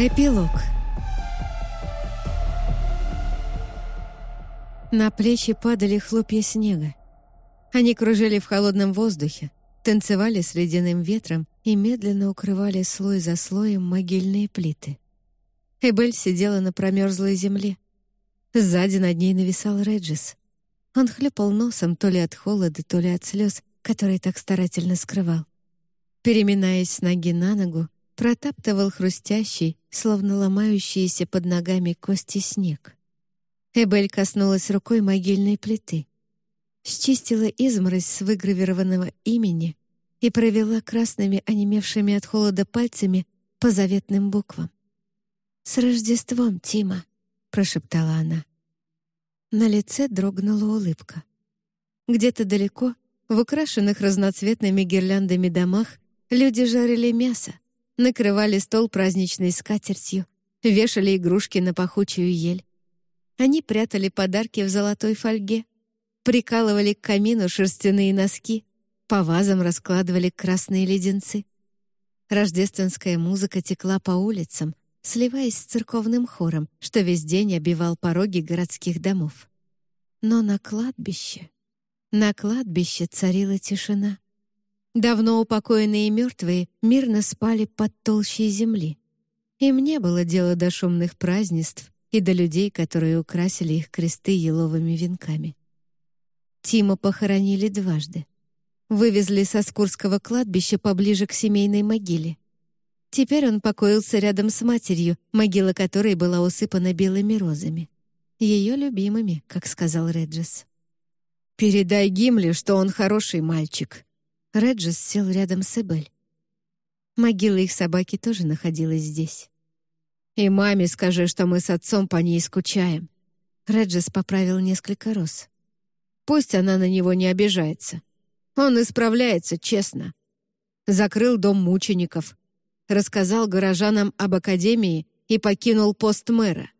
Эпилог На плечи падали хлопья снега. Они кружили в холодном воздухе, танцевали с ледяным ветром и медленно укрывали слой за слоем могильные плиты. Эбель сидела на промерзлой земле. Сзади над ней нависал Реджис. Он хлюпал носом то ли от холода, то ли от слез, которые так старательно скрывал. Переминаясь с ноги на ногу, протаптывал хрустящий, словно ломающийся под ногами кости снег. Эбель коснулась рукой могильной плиты, счистила изморозь с выгравированного имени и провела красными, онемевшими от холода пальцами по заветным буквам. «С Рождеством, Тима!» — прошептала она. На лице дрогнула улыбка. Где-то далеко, в украшенных разноцветными гирляндами домах, люди жарили мясо, накрывали стол праздничной скатертью, вешали игрушки на пахучую ель. Они прятали подарки в золотой фольге, прикалывали к камину шерстяные носки, по вазам раскладывали красные леденцы. Рождественская музыка текла по улицам, сливаясь с церковным хором, что весь день обивал пороги городских домов. Но на кладбище... На кладбище царила тишина. Давно упокоенные мертвые мирно спали под толщей земли. Им не было дела до шумных празднеств и до людей, которые украсили их кресты еловыми венками. Тима похоронили дважды. Вывезли со Скурского кладбища поближе к семейной могиле. Теперь он покоился рядом с матерью, могила которой была усыпана белыми розами. Ее любимыми, как сказал Реджес. «Передай Гимли, что он хороший мальчик». Реджес сел рядом с Эбель. Могила их собаки тоже находилась здесь. «И маме скажи, что мы с отцом по ней скучаем». Реджес поправил несколько роз. «Пусть она на него не обижается. Он исправляется, честно. Закрыл дом мучеников, рассказал горожанам об академии и покинул пост мэра.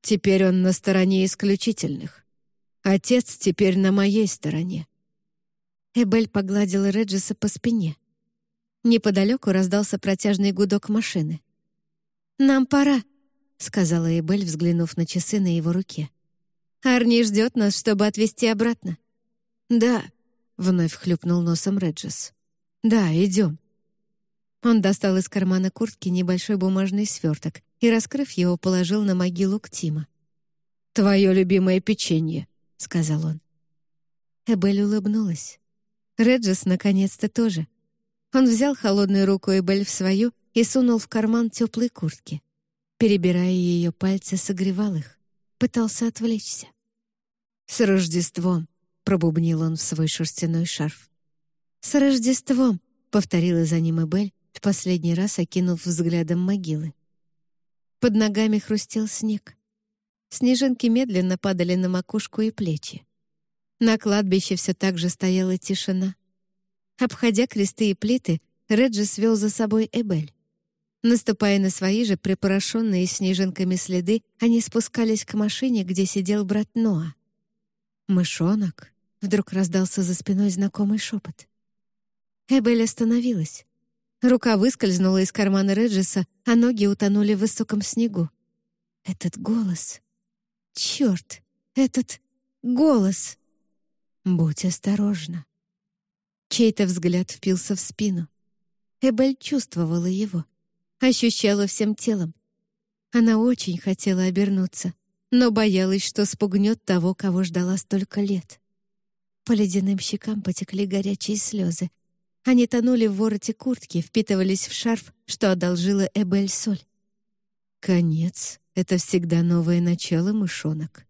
Теперь он на стороне исключительных. Отец теперь на моей стороне». Эбель погладила Реджеса по спине. Неподалеку раздался протяжный гудок машины. «Нам пора», — сказала Эбель, взглянув на часы на его руке. «Арни ждет нас, чтобы отвезти обратно». «Да», — вновь хлюпнул носом Реджес. «Да, идем». Он достал из кармана куртки небольшой бумажный сверток и, раскрыв его, положил на могилу к Тима. «Твое любимое печенье», — сказал он. Эбель улыбнулась. Реджес наконец-то тоже. Он взял холодную руку Эбель в свою и сунул в карман теплой куртки. Перебирая ее пальцы, согревал их, пытался отвлечься. «С Рождеством!» — пробубнил он в свой шерстяной шарф. «С Рождеством!» — повторила за ним Эбель, в последний раз окинув взглядом могилы. Под ногами хрустел снег. Снежинки медленно падали на макушку и плечи. На кладбище все так же стояла тишина. Обходя кресты и плиты, Реджи свел за собой Эбель. Наступая на свои же припорошенные снежинками следы, они спускались к машине, где сидел брат Ноа. «Мышонок!» — вдруг раздался за спиной знакомый шепот. Эбель остановилась. Рука выскользнула из кармана Реджиса, а ноги утонули в высоком снегу. Этот голос... Черт! Этот голос! Будь осторожна. Чей-то взгляд впился в спину. Эбель чувствовала его ощущала всем телом. Она очень хотела обернуться, но боялась, что спугнет того, кого ждала столько лет. По ледяным щекам потекли горячие слезы. Они тонули в вороте куртки, впитывались в шарф, что одолжила Эбель Соль. «Конец — это всегда новое начало, мышонок».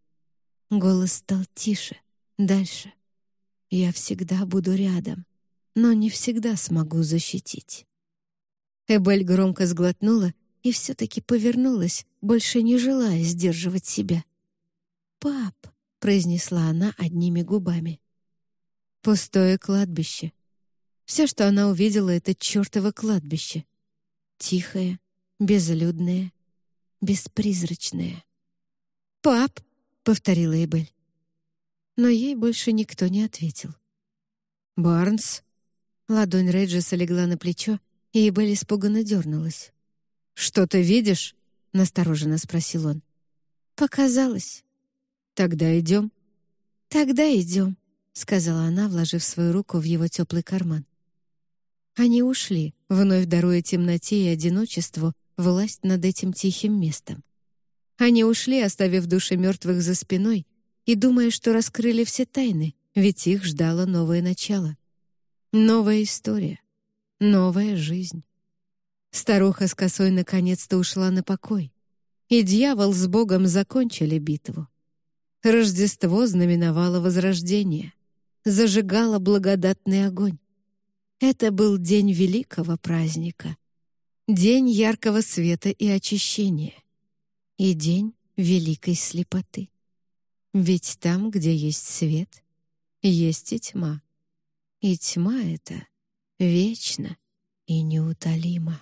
Голос стал тише, дальше. «Я всегда буду рядом, но не всегда смогу защитить». Эбель громко сглотнула и все-таки повернулась, больше не желая сдерживать себя. «Пап», — произнесла она одними губами. Пустое кладбище. Все, что она увидела, — это чертово кладбище. Тихое, безлюдное, беспризрачное. «Пап!» — повторила Эбель. Но ей больше никто не ответил. «Барнс?» Ладонь Реджеса легла на плечо, и Эбель испуганно дернулась. «Что ты видишь?» — настороженно спросил он. «Показалось». «Тогда идем». «Тогда идем», — сказала она, вложив свою руку в его теплый карман. Они ушли, вновь даруя темноте и одиночеству власть над этим тихим местом. Они ушли, оставив души мертвых за спиной и думая, что раскрыли все тайны, ведь их ждало новое начало. Новая история, новая жизнь. Старуха с косой наконец-то ушла на покой, и дьявол с Богом закончили битву. Рождество знаменовало возрождение, зажигало благодатный огонь. Это был день великого праздника, день яркого света и очищения, и день великой слепоты. Ведь там, где есть свет, есть и тьма. И тьма эта вечна и неутолима.